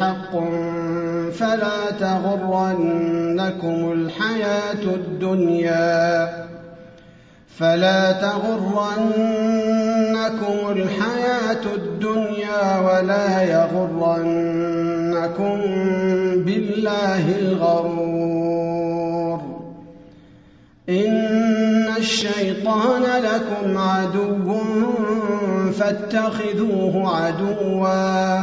حق فلا تغرنكم الحياة الدنيا فلا تغرنكم الحياة الدنيا ولا يغرنكم بالله الغرور إن الشيطان لكم عدو فاتخذوه عدوا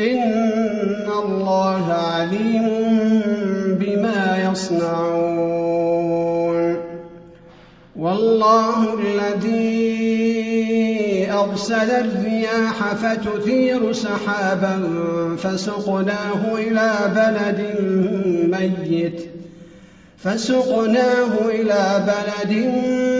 إن الله عليم بما يصنعون. والله الذي أرسل الرياح فتثير سحابا فسقناه إلى بلد ميت فسقناه إلى بلد ميت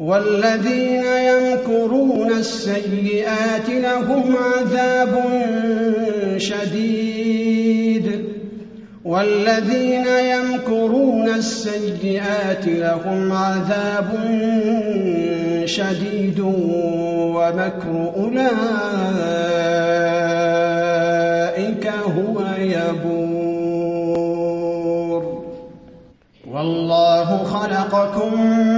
والذين يمكرون السيئات لهم عذاب شديد. والذين يمكرون السيئات لهم عذاب شديد ومكر أولئك هو يبور. والله خلقكم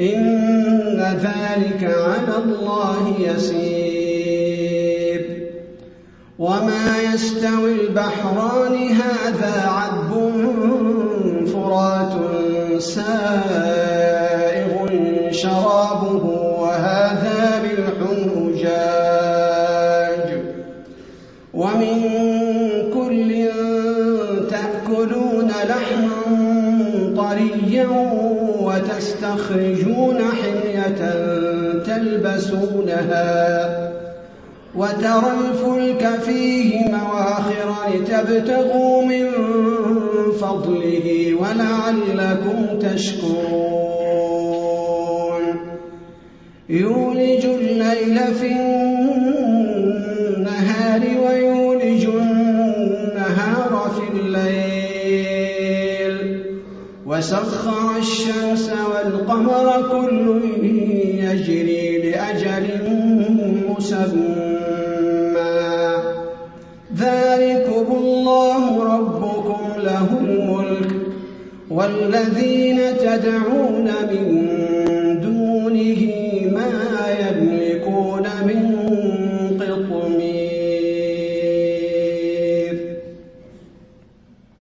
إن ذلك على الله يسير. وما يستوي البحران هذا عذب فرات سائغ شرابه وهذا ملح أجاج ومن كل تأكلون لحما طريا وتستخرجون حلية تلبسونها وترى الفلك فيه مواخر لتبتغوا من فضله ولعلكم تشكرون. يولج الليل في النهار وسخر الشمس والقمر كل يجري لأجل مسمى. ذلكم الله ربكم له الملك والذين تدعون من